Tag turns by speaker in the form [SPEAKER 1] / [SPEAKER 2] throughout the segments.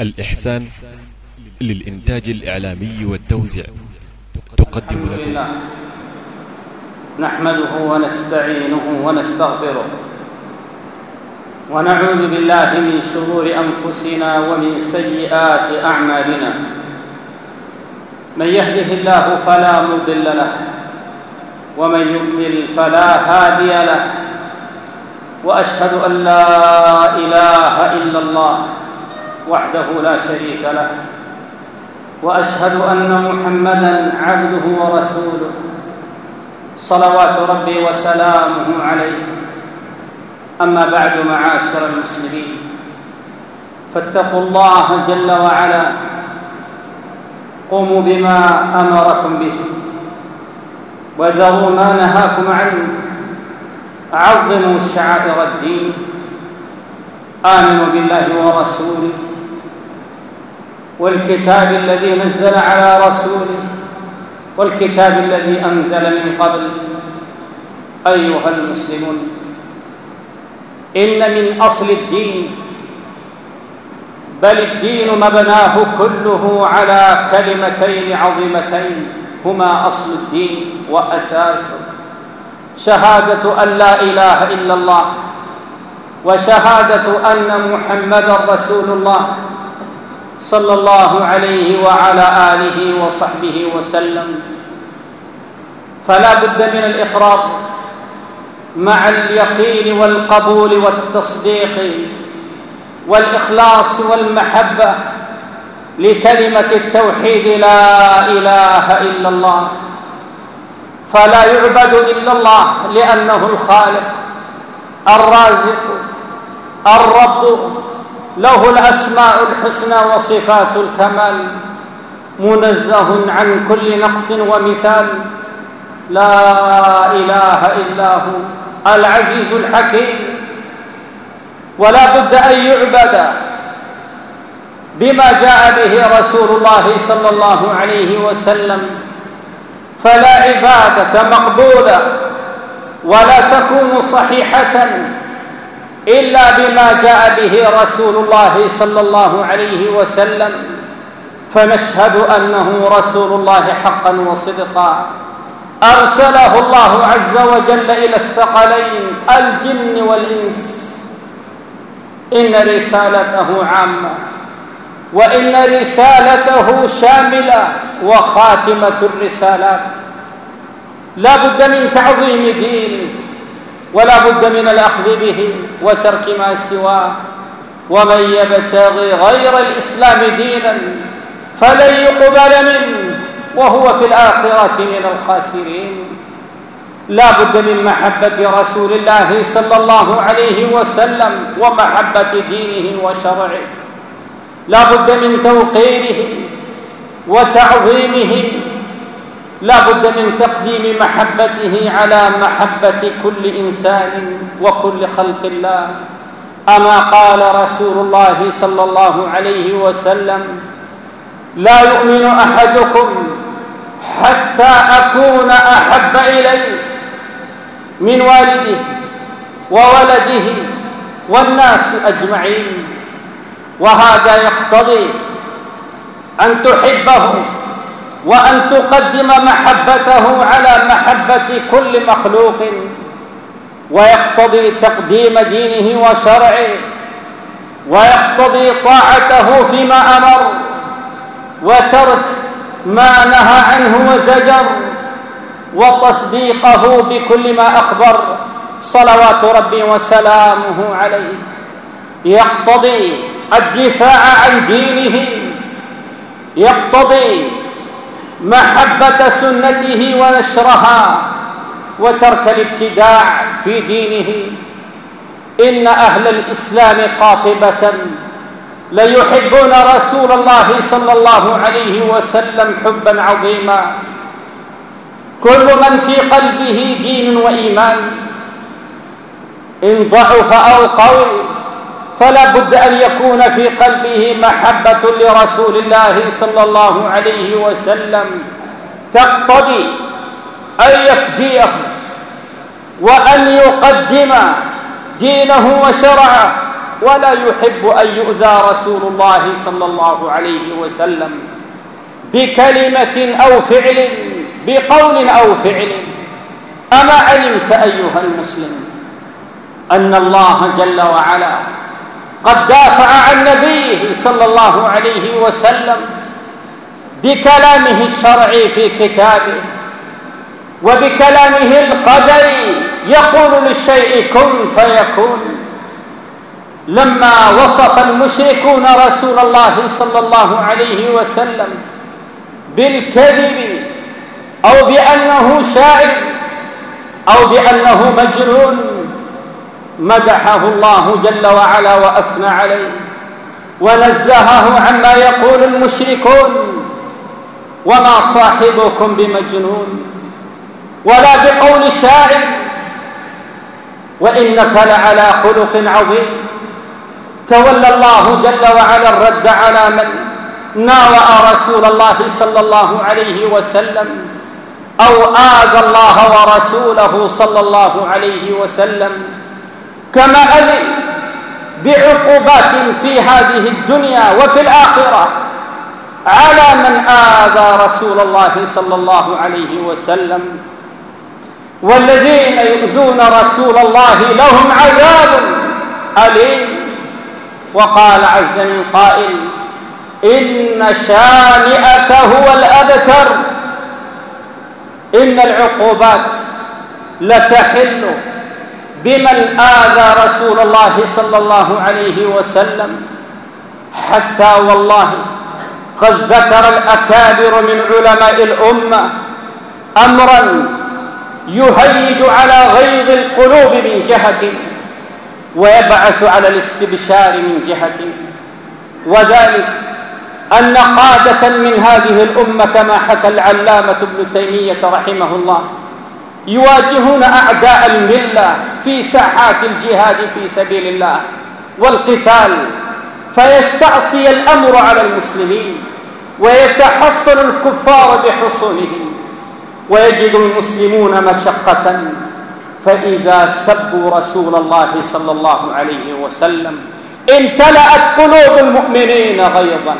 [SPEAKER 1] الإحسان للإنتاج الإعلامي والتوزيع. تقدم لكم.
[SPEAKER 2] لله نحمده ونستعينه ونستغفره. ونعوذ بالله من شرور أنفسنا ومن سيئات أعمالنا. من يهده الله فلا مضل له ومن يضلل فلا هادي له وأشهد أن لا إله إلا الله. وحده لا شريك له. وأشهد أن محمدا عبده ورسوله. صلوات ربي وسلامه عليه. أما بعد معاشر المسلمين فاتقوا الله جل وعلا. قوموا بما أمركم به. وذروا ما نهاكم عنه. عظموا شعائر الدين. آمنوا بالله ورسوله. والكتاب الذي نزل على رسوله والكتاب الذي أنزل من قبل. أيها المسلمون إن من أصل الدين بل الدين مبناه كله على كلمتين عظيمتين هما أصل الدين وأساسه. شهادة أن لا إله إلا الله وشهادة أن محمدا رسول الله صلى الله عليه وعلى آله وصحبه وسلم. فلا بد من الإقرار مع اليقين والقبول والتصديق والإخلاص والمحبة لكلمة التوحيد لا إله إلا الله. فلا يعبد إلا الله لأنه الخالق الرازق الرب له الأسماء الحسنى وصفات الكمال منزه عن كل نقص ومثال. لا إله إلا هو العزيز الحكيم. ولا بد أن يعبد بما جاء به رسول الله صلى الله عليه وسلم. فلا عبادة مقبولة ولا تكون صحيحة. إلا بما جاء به رسول الله صلى الله عليه وسلم فنشهد أنه رسول الله حقا وصدقا. أرسله الله عز وجل إلى الثقلين الجن والإنس. إن رسالته عامة وإن رسالته شاملة وخاتمة الرسالات. لا بد من تعظيم دينه ولا بد من الأخذ به وترك ما سواه ومن يبتغي غير الإسلام دينا فلن يقبل منه وهو في الآخرة من الخاسرين. لا بد من محبة رسول الله صلى الله عليه وسلم ومحبة دينه وشرعه. لا بد من توقيره وتعظيمه لا بد من تقديم محبته على محبة كل إنسان وكل خلق الله. أما قال رسول الله صلى الله عليه وسلم لا يؤمن أحدكم حتى أكون أحب إليه من والده وولده والناس أجمعين. وهذا يقتضي أن تحبه وأن تقدم محبته على محبة كل مخلوق ويقتضي تقديم دينه وشرعه ويقتضي طاعته فيما أمر وترك ما نهى عنه وزجر وتصديقه بكل ما أخبر صلوات ربي وسلامه عليه. يقتضي الدفاع عن دينه يقتضي محبة سنته ونشرها وترك الابتداع في دينه. إن أهل الإسلام قاطبة ليحبون رسول الله صلى الله عليه وسلم حبا عظيما. كل من في قلبه دين وإيمان إن ضعف أو قوي فلا بد أن يكون في قلبه محبة لرسول الله صلى الله عليه وسلم. تقتضي أن يفديه وأن يقدم دينه وشرعه. ولا يحب أن يؤذى رسول الله صلى الله عليه وسلم بكلمة أو فعل بقول أو فعل. أما علمت أيها المسلم أن الله جل وعلا قد دافع عن نبيه صلى الله عليه وسلم بكلامه الشرعي في كتابه وبكلامه القدري. يقول للشيء كن فيكون. لما وصف المشركون رسول الله صلى الله عليه وسلم بالكذب أو بأنه شاعر أو بأنه مجنون مدحه الله جل وعلا وأثنى عليه ونزهه عما يقول المشركون وما صاحبكم بمجنون ولا بقول شاعر وإنك لعلى خلق عظيم تولى الله جل وعلا الرد على من ناوأ رسول الله صلى الله عليه وسلم أو آذى الله ورسوله صلى الله عليه وسلم كما أذن بعقوبات في هذه الدنيا وفي الآخرة على من آذى رسول الله صلى الله عليه وسلم والذين يؤذون رسول الله لهم عذاب أليم. وقال عز من قائل إن شانئك هو الأبتر. إن العقوبات لتحل بمن آذى رسول الله صلى الله عليه وسلم حتى والله قد ذكر الأكابر من علماء الأمة أمرا يهيج على غيظ القلوب من جهة ويبعث على الاستبشار من جهة. وذلك أن قادة من هذه الأمة كما حكى العلامة ابن تيمية رحمه الله يواجهون أعداء الملة في ساحات الجهاد في سبيل الله والقتال فيستعصي الأمر على المسلمين ويتحصن الكفار بحصونهم ويجد المسلمون مشقة فإذا سبوا رسول الله صلى الله عليه وسلم امتلأت قلوب المؤمنين غيظا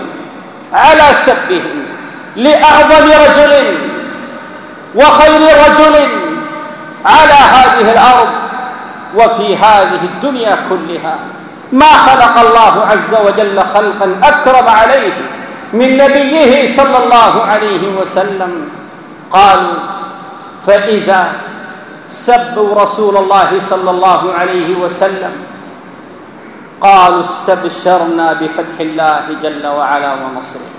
[SPEAKER 2] على سبهم لأعظم رجل وخير رجل على هذه الأرض وفي هذه الدنيا كلها. ما خلق الله عز وجل خلقا أكرم عليه من نبيه صلى الله عليه وسلم. قال فإذا سبوا رسول الله صلى الله عليه وسلم قالوا استبشرنا بفتح الله جل وعلا ونصره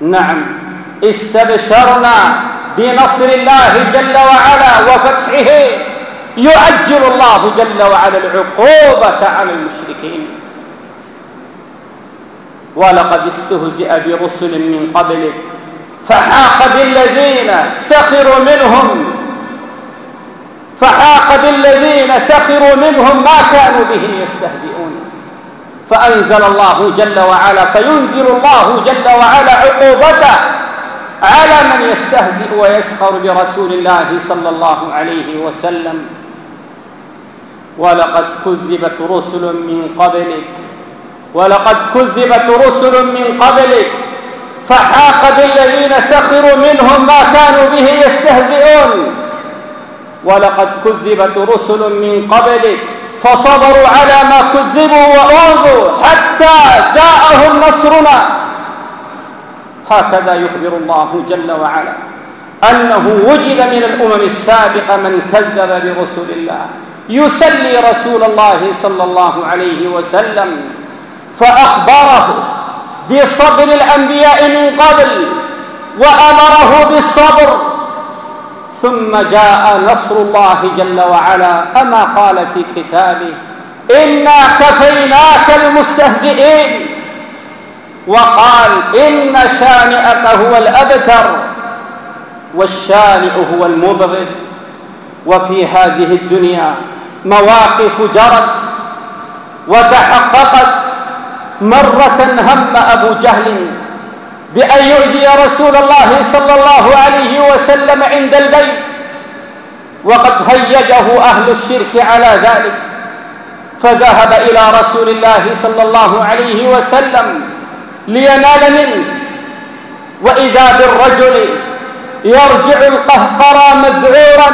[SPEAKER 2] نعم استبشرنا بنصر الله جل وعلا وفتحه يؤجل الله جل وعلا العقوبة على المشركين. ولقد استهزئ برسل من قبلك فحاق بالذين سخروا منهم. فحاق بالذين سخروا منهم ما كانوا به يستهزئون. فأنزل الله جل وعلا فينزل الله جل وعلا عقوبته على من يستهزئ ويسخر برسول الله صلى الله عليه وسلم. ولقد كذبت رسل من قبلك. ولقد كذبت رسل من قبلك. فحاق بالذين سخروا منهم ما كانوا به يستهزئون. ولقد كذبت رسل من قبلك. فصبروا على ما كذبوا وأوذوا حتى جاءهم نصرنا. هكذا يخبر الله جل وعلا أنه وجد من الأمم السابقة من كذب برسول الله. يسلي رسول الله صلى الله عليه وسلم فأخبره بصبر الأنبياء من قبل وأمره بالصبر. ثم جاء نصر الله جل وعلا أما قال في كتابه إنا كفيناك المستهزئين وقال إن شانئك هو الأبتر والشانئ هو المبغض. وفي هذه الدنيا مواقف جرت وتحققت مرة هم أبو جهل بأن يؤذي رسول الله صلى الله عليه وسلم عند البيت وقد هيجه أهل الشرك على ذلك فذهب إلى رسول الله صلى الله عليه وسلم لينال منه وإذا بالرجل يرجع القهقرى مذعورا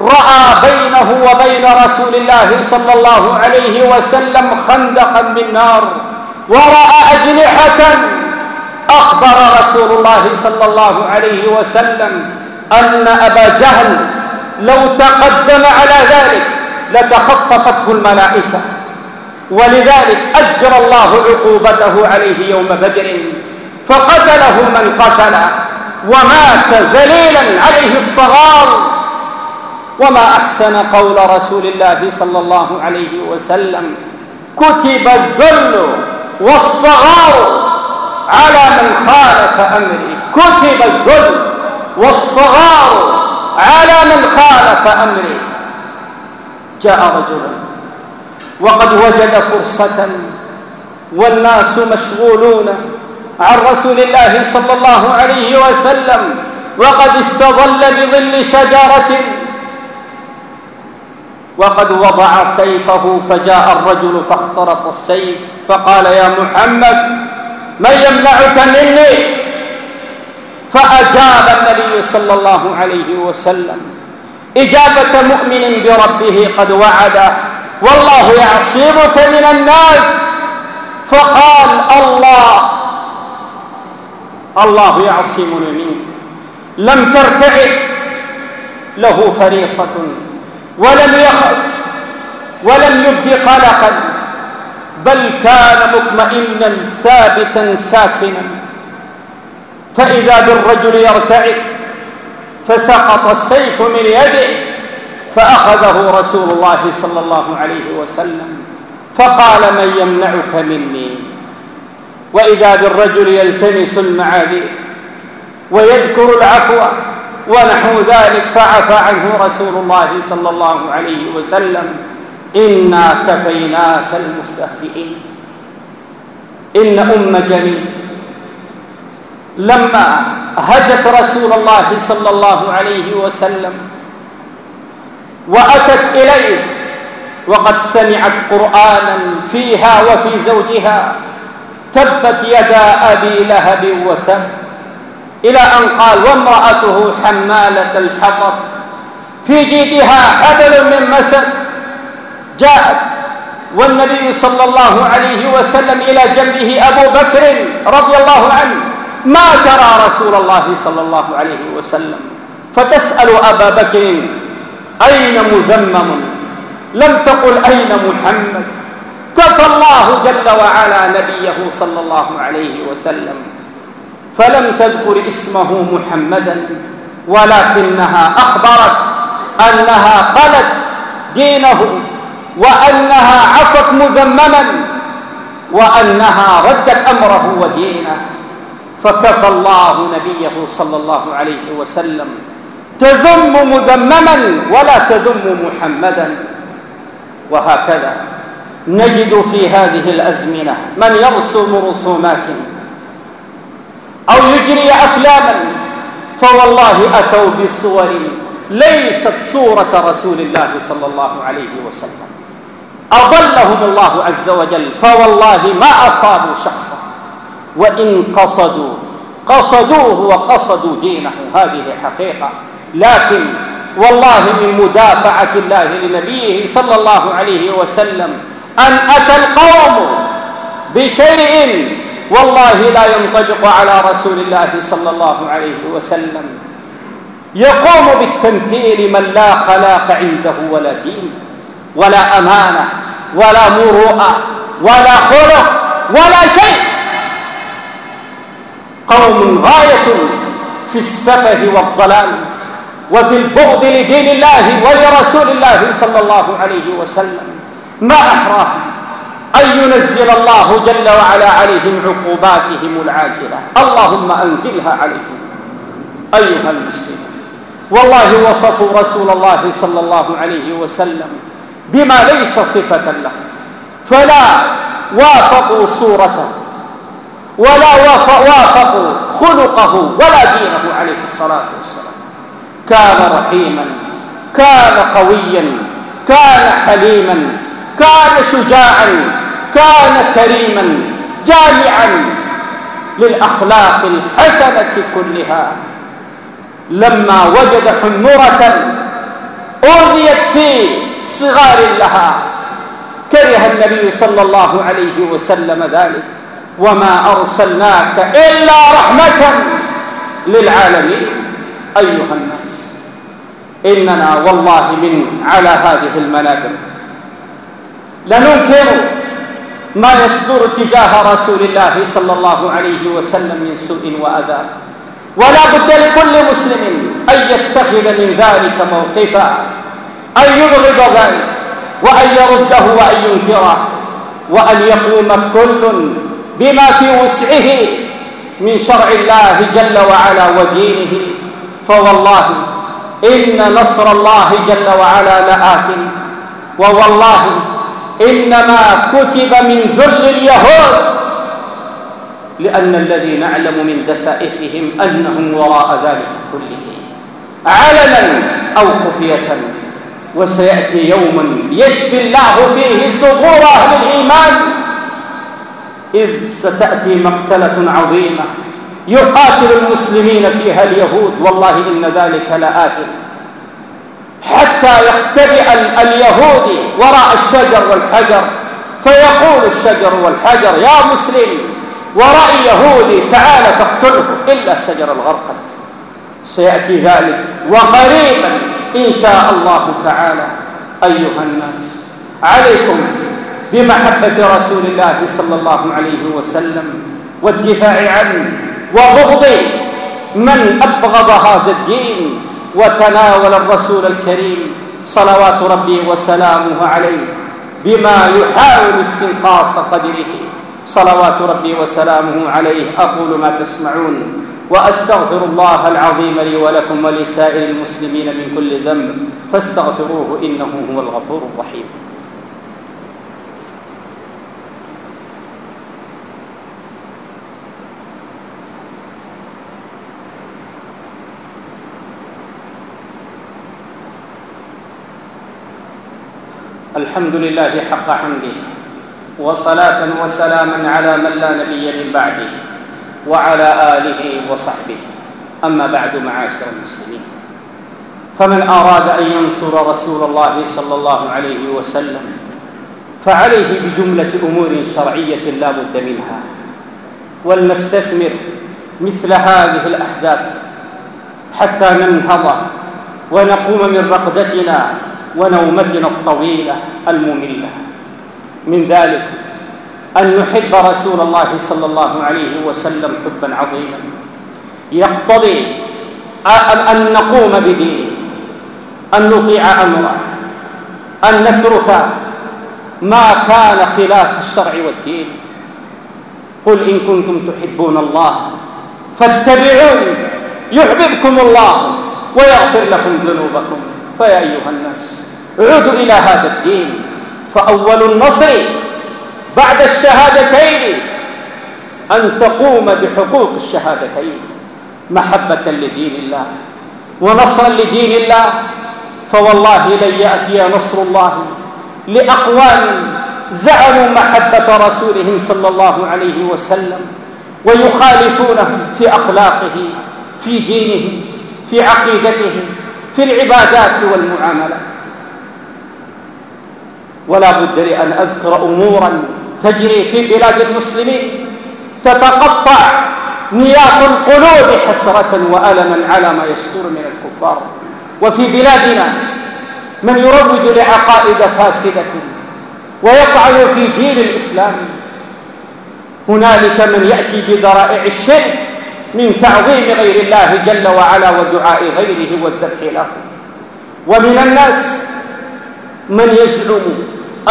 [SPEAKER 2] رأى بينه وبين رسول الله صلى الله عليه وسلم خندقا من نار ورأى أجنحة أخبر رسول الله صلى الله عليه وسلم أن أبا جهل لو تقدم على ذلك لتخطفته الملائكة. ولذلك أجرى الله عقوبته عليه يوم بدر فقتله من قتل ومات ذليلا عليه الصغار. وما أحسن قول رسول الله صلى الله عليه وسلم؟ كتب الذل والصغار على من خالف أمري كتب الذل والصغار على من خالف أمري جاء رجل وقد وجد فرصة والناس مشغولون عن رسول الله صلى الله عليه وسلم وقد استظل بظل شجرة. وقد وضع سيفه فجاء الرجل فاخترط السيف فقال يا محمد من يمنعك مني؟ فأجاب النبي صلى الله عليه وسلم إجابة مؤمن بربه قد وعده. والله يعصمك من الناس. فقال الله الله يعصمني منك. لم ترتعد له فريصة. ولم يخف ولم يبد قلقا. بل كان مطمئنا ثابتا ساكنا. فإذا بالرجل يرتعد فسقط السيف من يده. فأخذه رسول الله صلى الله عليه وسلم فقال من يمنعك مني؟ وإذا بالرجل يلتمس المعاذير ويذكر العفو ونحو ذلك فعفى عنه رسول الله صلى الله عليه وسلم إنا كفيناك المستهزئين. إن أم جميل لما هجت رسول الله صلى الله عليه وسلم وأتت إليه وقد سمعت قرآنا فيها وفي زوجها تبت يدا أبي لهب وتب إلى أن قال وامرأته حمالة الحطب في جيدها حبل من مسد جاءت والنبي صلى الله عليه وسلم إلى جنبه أبو بكر رضي الله عنه ما ترى رسول الله صلى الله عليه وسلم? فتسأل أبا بكر أين مذمم؟ لم تقل أين محمد؟ كفى الله جل وعلا نبيه صلى الله عليه وسلم فلم تذكر اسمه محمدا ولكنها أخبرت أنها قلت دينه وأنها عصت مذمما وأنها ردت أمره ودينه فكفى الله نبيه صلى الله عليه وسلم. تذم مذمما ولا تذم محمدا وهكذا. نجد في هذه الأزمنة من يرسم رسومات أو يجري أفلاما فوالله أتوا بصور ليست صورة رسول الله صلى الله عليه وسلم. أضلهم الله عز وجل فوالله ما أصابوا شخصا. وإن قصدوا قصدوه وقصدوا دينه. هذه حقيقة. لكن والله من مدافعة الله لنبيه صلى الله عليه وسلم أن أتى القوم بشيء والله لا ينطبق على رسول الله صلى الله عليه وسلم. يقوم بالتمثيل من لا خلاق عنده ولا دين ولا أمانة ولا مروءة ولا خلق ولا شيء. قوم غاية في السفه والضلال. وفي البغض لدين الله ولرسول الله صلى الله عليه وسلم. ما أحراهم أن ينزل الله جل وعلا عليهم عقوباتهم العاجلة. اللهم أنزلها عليهم. أيها المسلمون والله وصفوا رسول الله صلى الله عليه وسلم بما ليس صفة له. فلا وافقوا صورته ولا وافقوا خلقه ولا دينه عليه الصلاة والسلام. كان رحيما كان قويا كان حليما كان شجاعا كان كريما جامعا للأخلاق الحسنة كلها. لما وجد حمرة أوذيت في صغار لها كره النبي صلى الله عليه وسلم ذلك. وما أرسلناك إلا رحمة للعالمين. أيها الناس إننا والله من على هذه المنابر. لننكر ما يصدر تجاه رسول الله صلى الله عليه وسلم من سوء وأذى. ولا بد لكل مسلم أن يتخذ من ذلك موقفا أن يبغض ذلك وأن يرده وأن ينكره وأن يقوم كل بما في وسعه من شرع الله جل وعلا ودينه. فوالله إن نصر الله جل وعلا لآت. ووالله إنما كتب من ذل اليهود. لأن الذي نعلم من دسائسهم أنهم وراء ذلك كله علنا أو خفية. وسيأتي يوم يشفي الله فيه صدور أهل الإيمان. إذ ستأتي مقتلة عظيمة. يقاتل المسلمين فيها اليهود. والله إن ذلك لآت حتى يختبئ اليهودي وراء الشجر والحجر. فيقول الشجر والحجر يا مسلم وراء يهودي تعال فاقتله. إلا الشجر الغرقد سيأتي ذلك. وقريبا إن شاء الله تعالى. أيها الناس عليكم بمحبة رسول الله صلى الله عليه وسلم والدفاع عنه. وبغض من أبغض هذا الدين وتناول الرسول الكريم صلوات ربي وسلامه عليه بما يحاول استنقاص قدره. صلوات ربي وسلامه عليه. أقول ما تسمعون وأستغفر الله العظيم لي ولكم ولسائر المسلمين من كل ذنب. فاستغفروه إنه هو الغفور الرحيم. الحمد لله حق حمده وصلاة وسلاما على من لا نبي من بعده وعلى آله وصحبه. أما بعد معاشر المسلمين فمن أراد أن ينصر رسول الله صلى الله عليه وسلم فعليه بجملة أمور شرعية لا بد منها. ولنستثمر مثل هذه الأحداث حتى ننهض ونقوم من رقدتنا ونومتنا الطويلة المملة. من ذلك أن نحب رسول الله صلى الله عليه وسلم حبا عظيما. يقتضي أن نقوم بدينه أن نطيع أمره أن نترك ما كان خلاف الشرع والدين. قل إن كنتم تحبون الله فاتبعوني يحببكم الله ويغفر لكم ذنوبكم. فيا أيها الناس عودوا إلى هذا الدين. فأول النصر بعد الشهادتين أن تقوم بحقوق الشهادتين. محبة لدين الله ونصرا لدين الله. فوالله لن يأتي نصر الله. لأقوام زعموا محبة رسولهم صلى الله عليه وسلم ويخالفونه في أخلاقه في دينه في عقيدته في العبادات والمعاملات. ولا بد لأن أذكر أمورا تجري في بلاد المسلمين تتقطع نياق القلوب حسرة وألما على ما يصدر من الكفار. وفي بلادنا من يروج لعقائد فاسدة ويطعن في دين الإسلام هنالك من يأتي بذرائع الشرك من تعظيم غير الله جل وعلا ودعاء غيره والذبح له. ومن الناس من يزعم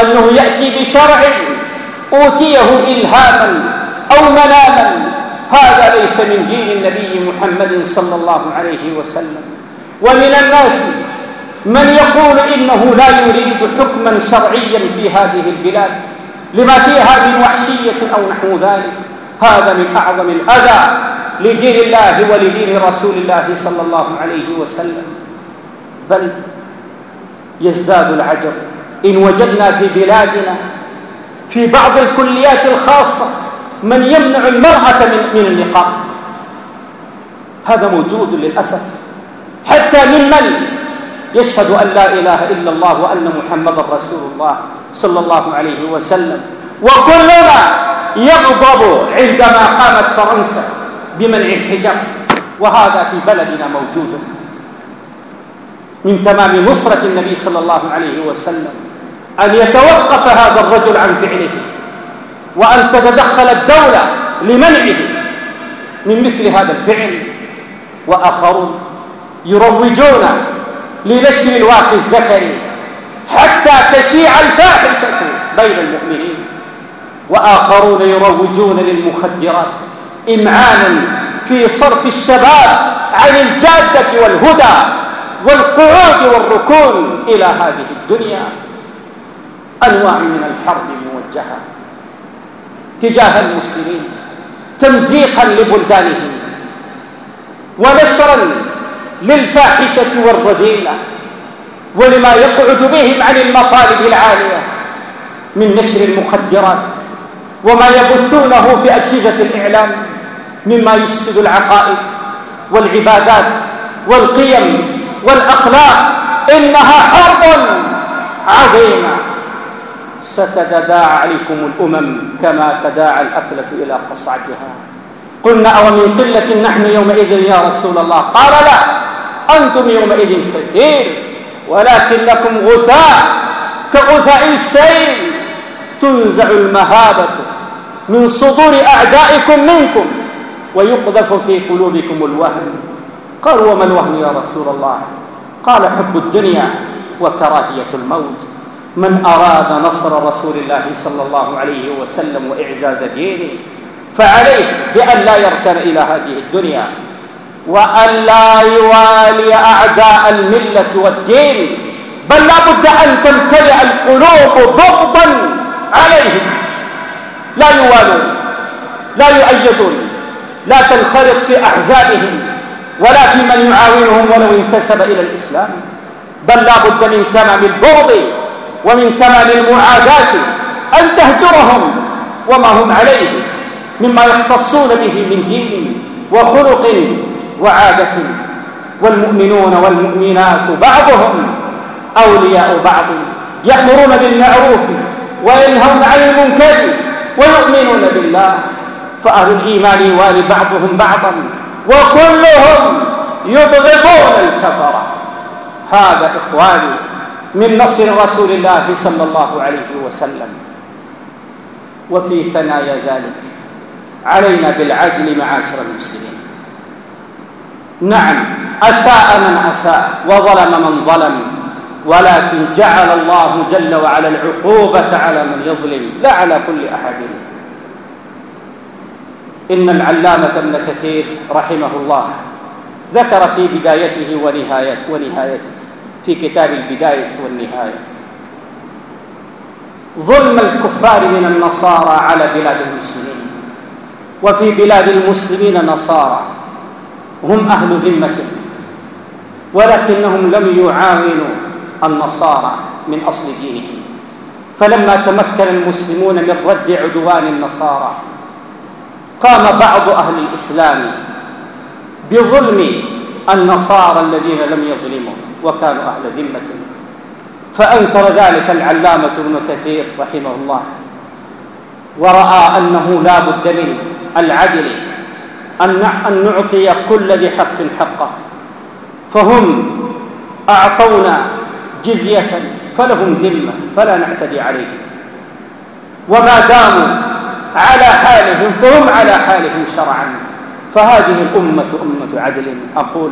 [SPEAKER 2] أنه يأتي بشرع أوتيه إلهاما أو مناما هذا ليس من دين النبي محمد صلى الله عليه وسلم. ومن الناس من يقول إنه لا يريد حكما شرعيا في هذه البلاد لما فيها من وحشية أو نحو ذلك. هذا من أعظم الأذى لدين الله ولدين رسول الله صلى الله عليه وسلم. بل يزداد العجب إن وجدنا في بلادنا في بعض الكليات الخاصة من يمنع المرأة من, من اللقاء. هذا موجود للأسف. حتى ممن يشهد أن لا إله إلا الله وأن محمد رسول الله صلى الله عليه وسلم. وكلنا يغضب عندما قامت فرنسا بمنع الحجاب. وهذا في بلدنا موجود. من تمام نصرة النبي صلى الله عليه وسلم. أن يتوقف هذا الرجل عن فعله وأن تتدخل الدولة لمنعه من مثل هذا الفعل. وآخرون يروجون لنشر الواقع الذكري حتى تشيع الفاحشة بين المؤمنين. وآخرون يروجون للمخدرات إمعانا في صرف الشباب عن الجادة والهدى والقعود والركون إلى هذه الدنيا. أنواع من الحرب موجهة. تجاه المسلمين تمزيقا لبلدانهم ونشرا للفاحشة والرذيلة ولما يقعد بهم عن المطالب العالية من نشر المخدرات وما يبثونه في أجهزة الإعلام مما يفسد العقائد والعبادات والقيم والأخلاق. إنها حرب عظيمة. ستتداعى عليكم الأمم كما تداعى الأكلة إلى قصعتها. قلنا أو من قلة نحن يومئذ يا رسول الله؟ قال لا. أنتم يومئذ كثير ولكنكم غثاء. كغثاء السيل. تنزع المهابة من صدور أعدائكم منكم ويقذف في قلوبكم الوهن. قالوا وما الوهن يا رسول الله؟ قال حب الدنيا وكراهية الموت. من أراد نصر رسول الله صلى الله عليه وسلم وإعزاز دينه فعليه بأن لا يركن إلى هذه الدنيا وأن لا يوالي أعداء الملة والدين بل لا بد أن تمتلئ القلوب بغضا عليهم. لا يوالون لا يؤيدون لا تنخرط في أحزابهم ولا في من يعاونهم ولو انتسب إلى الإسلام بل لا بد من تمام البغض ومن تمام المعاداة أن تهجرهم وما هم عليه مما يختصون به من دين وخلق وعادة. والمؤمنون والمؤمنات بعضهم أولياء بعض يأمرون بالمعروف وينهون عن المنكر ويؤمنون بالله. فأهل الإيمان يوالي بعضهم بعضا وكلهم يبغضون الكفرة. هذا إخواني من نصر رسول الله صلى الله عليه وسلم. وفي ثنايا ذلك علينا بالعدل معاشر المسلمين. نعم أساء من أساء وظلم من ظلم ولكن جعل الله جل وعلا العقوبة على من يظلم لا على كل أحد. إن العلامة ابن كثير رحمه الله ذكر في بدايته ونهايته, ونهايته. في كتاب البداية والنهاية. ظلم الكفار من النصارى على بلاد المسلمين. وفي بلاد المسلمين نصارى. هم أهل ذمة. ولكنهم لم يعاونوا النصارى من أصل دينهم. فلما تمكن المسلمون من رد عدوان النصارى قام بعض أهل الإسلام بظلم النصارى الذين لم يظلموا وكانوا أهل ذمة. فأنكر ذلك العلامة ابن كثير رحمه الله ورأى أنه لا بد من العدل أن نعطي كل ذي حق حقه. فهم أعطونا جزية فلهم ذمة فلا نعتدي عليهم. وما داموا على حالهم فهم على حالهم شرعا. فهذه الأمة أمة عدل. أقول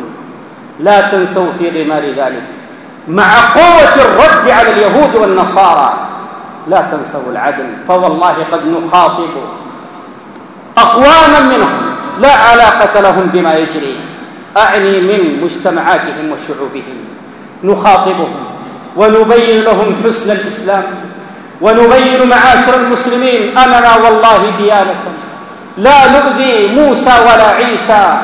[SPEAKER 2] لا تنسوا في غمار ذلك. مع قوة الرد على اليهود والنصارى لا تنسوا العدل. فوالله قد نخاطب أقواما منهم لا علاقة لهم بما يجري. أعني من مجتمعاتهم وشعوبهم. نخاطبهم ونبين لهم حسن الإسلام. ونبين معاشر المسلمين. أننا والله ديانة لا نؤذي موسى ولا عيسى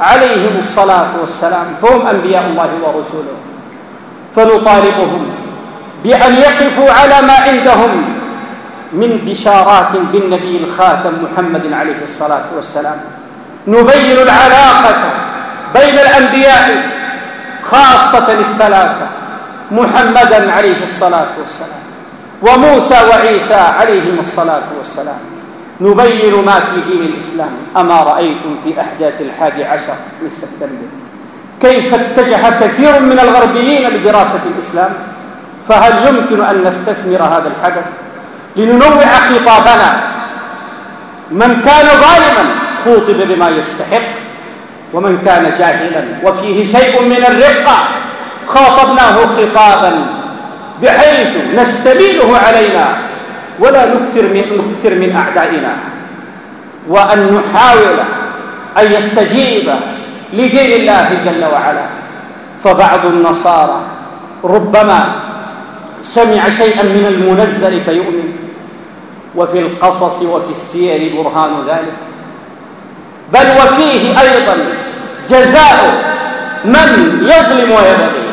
[SPEAKER 2] عليهم الصلاة والسلام. فهم أنبياء الله ورسوله. فنطالبهم بأن يقفوا على ما عندهم من بشارات بالنبي الخاتم محمد عليه الصلاة والسلام. نبين العلاقة بين الأنبياء خاصة الثلاثة محمدا عليه الصلاة والسلام وموسى وعيسى عليهم الصلاة والسلام. نبين ما في دين الإسلام. أما رأيتم في أحداث الحادي عشر من سبتمبر. كيف اتجه كثير من الغربيين لدراسة الإسلام؟ فهل يمكن أن نستثمر هذا الحدث لننوع خطابنا؟ من كان ظالما خوطب بما يستحق ومن كان جاهلا وفيه شيء من الرقة. خاطبناه خطابا بحيث نستميله علينا. ولا نكثر من, نكثر من أعدائنا. وأن نحاول أن يستجيب لدين الله جل وعلا. فبعض النصارى ربما سمع شيئا من المنزل فيؤمن. وفي القصص وفي السير برهان ذلك. بل وفيه أيضا جزاء من يظلم ويبغي.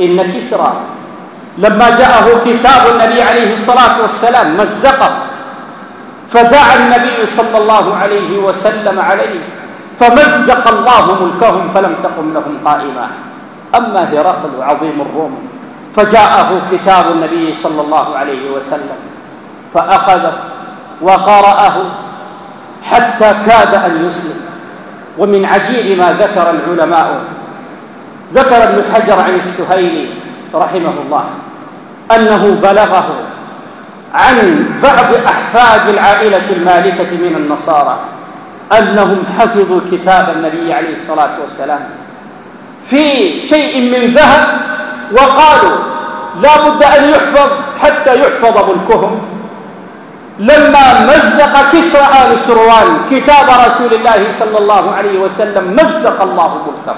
[SPEAKER 2] إن كسرى لما جاءه كتاب النبي عليه الصلاة والسلام مزقه فدعا النبي صلى الله عليه وسلم عليه فمزق الله ملكهم فلم تقم لهم قائمة. أما هرقل عظيم الروم فجاءه كتاب النبي صلى الله عليه وسلم فأخذه وقرأه حتى كاد أن يسلم. ومن عجيب ما ذكر العلماء ذكر ابن حجر عن السهيلي رحمه الله أنه بلغه عن بعض أحفاد العائلة المالكة من النصارى أنهم حفظوا كتاب النبي عليه الصلاة والسلام في شيء من ذهب وقالوا لا بد أن يحفظ حتى يحفظ ملكهم. لما مزق كسرى آل شروان كتاب رسول الله صلى الله عليه وسلم مزق الله ملكه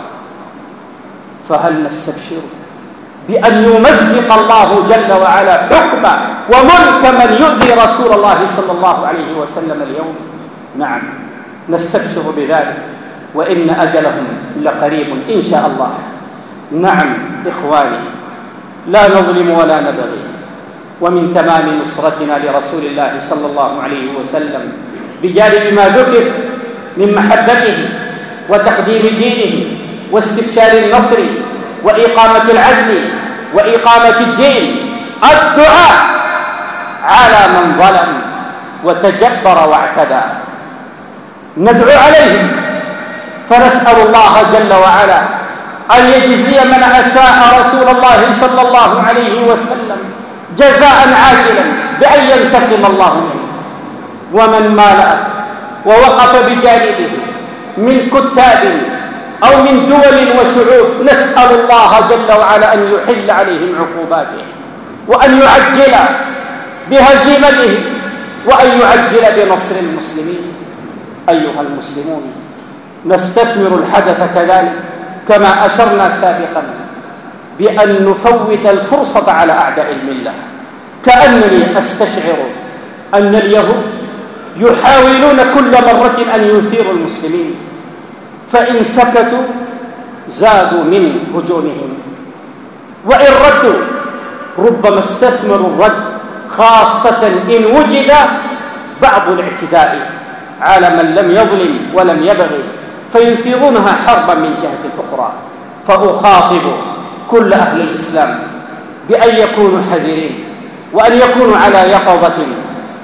[SPEAKER 2] فهل نستبشر بأن يمزق الله جل وعلا حكم وملك من يؤذي رسول الله صلى الله عليه وسلم اليوم. نعم نستبشر بذلك وإن أجلهم لقريب إن شاء الله. نعم إخواني لا نظلم ولا نبغي ومن تمام نصرتنا لرسول الله صلى الله عليه وسلم بجانب ما ذكر من محبته وتقديم دينه واستبشار النصر وإقامة العدل وإقامة الدين الدعاء على من ظلم وتجبر واعتدى. ندعو عليهم فنسأل الله جل وعلا أن يجزي من أساء رسول الله صلى الله عليه وسلم جزاء عاجلا بأن ينتقم الله منه. ومن مال ووقف بجانبه من كتاب أو من دول وشعوب نسأل الله جل وعلا أن يحل عليهم عقوباته وأن يعجل بهزيمتهم وأن يعجل بنصر المسلمين. أيها المسلمون نستثمر الحدث كذلك كما أشرنا سابقا بأن نفوت الفرصة على أعداء الملة. كأنني أستشعر أن اليهود يحاولون كل مرة أن يثيروا المسلمين. فإن سكتوا زادوا من هجومهم. وإن ردوا ربما استثمروا الرد خاصة إن وجد بعض الاعتداء على من لم يظلم ولم يبغي فيثيرونها حربا من جهة أخرى. فأخاطب كل أهل الإسلام بأن يكونوا حذرين وأن يكونوا على يقظة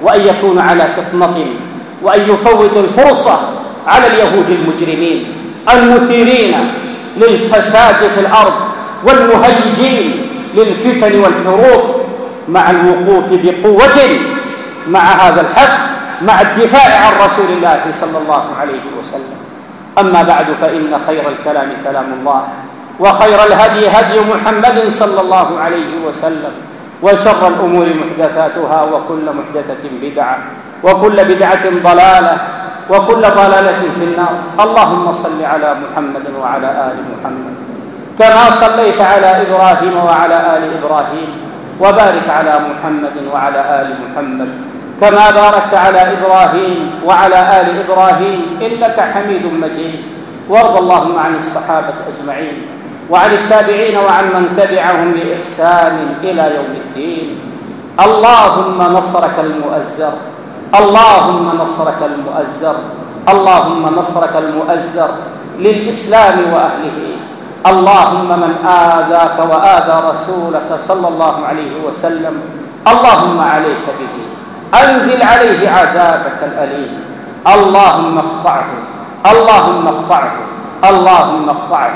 [SPEAKER 2] وأن يكونوا على فطنة وأن يفوتوا الفرصة على اليهود المجرمين المثيرين للفساد في الأرض والمهيجين للفتن والحروب مع الوقوف بقوة مع هذا الحق مع الدفاع عن رسول الله صلى الله عليه وسلم. أما بعد فإن خير الكلام كلام الله وخير الهدي هدي محمد صلى الله عليه وسلم وشر الأمور محدثاتها وكل محدثة بدعة وكل بدعة ضلالة وكل ضلالة في النار. اللهم صل على محمد وعلى آل محمد. كما صليت على إبراهيم وعلى آل إبراهيم. وبارك على محمد وعلى آل محمد. كما باركت على إبراهيم وعلى آل إبراهيم. إنك حميد مجيد. وارض اللهم عن الصحابة أجمعين. وعن التابعين وعن من تبعهم بإحسان إلى يوم الدين. اللهم نصرك المؤزر. اللهم نصرك المؤزر اللهم نصرك المؤزر للإسلام وأهله. اللهم من آذاك وآذى رسولك صلى الله عليه وسلم اللهم عليك به. أنزل عليه عذابك الأليم. اللهم اقطعه اللهم اقطعه اللهم اقطعه.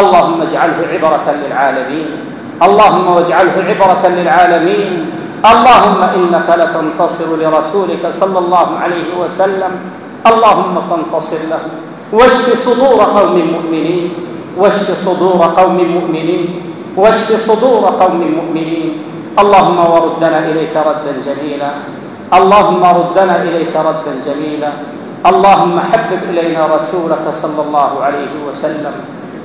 [SPEAKER 2] اللهم اجعله عبرة للعالمين. اللهم واجعله عبرة للعالمين. اللهم إنك لتنتصر لرسولك صلى الله عليه وسلم. اللهم فانتصر له. واشف صدور قوم مؤمنين واشف صدور قوم مؤمنين واشف صدور قوم مؤمنين اللهم وردنا إليك ردا جميلا. اللهم ردنا إليك ردا جميلا. اللهم حبب إلينا رسولك صلى الله عليه وسلم.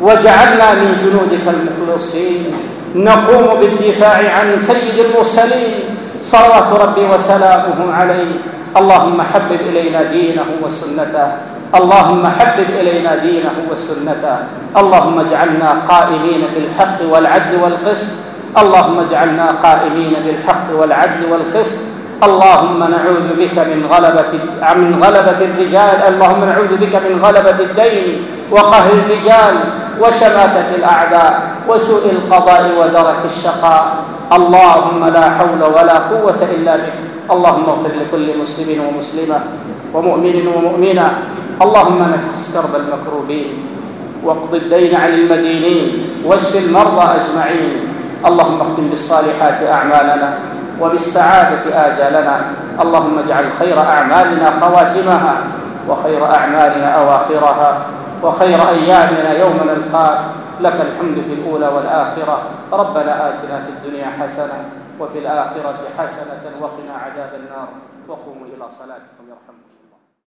[SPEAKER 2] وجعلنا من جنودك المخلصين. نقوم بالدفاع عن سيد المرسلين. صلوات ربي وسلامه عليه. اللهم حبب إلينا دينه وسنته. اللهم حبب إلينا دينه وسنته. اللهم اجعلنا قائمين بالحق والعدل والقسط. اللهم اجعلنا قائمين بالحق والعدل والقسط. اللهم نعوذ بك من غلبة من غلبة الرجال. اللهم نعوذ بك من غلبة الدين وقهر الرجال وشماتة الأعداء وسوء القضاء ودرك الشقاء. اللهم لا حول ولا قوة إلا بك. اللهم اغفر لكل مسلم ومسلمة ومؤمن ومؤمنة. اللهم نفس كرب المكروبين واقض الدين عن المدينين واشف المرضى أجمعين. اللهم اختم بالصالحات أعمالنا. وبالسعادة آجالنا اللهم اجعل خير أعمالنا خواتمها وخير أعمالنا أواخرها وخير أيامنا يوم نلقاك لك الحمد في الأولى والآخرة. ربنا آتنا في الدنيا حسنة وفي الآخرة حسنة وقنا عذاب النار. وقوموا إلى صلاتكم.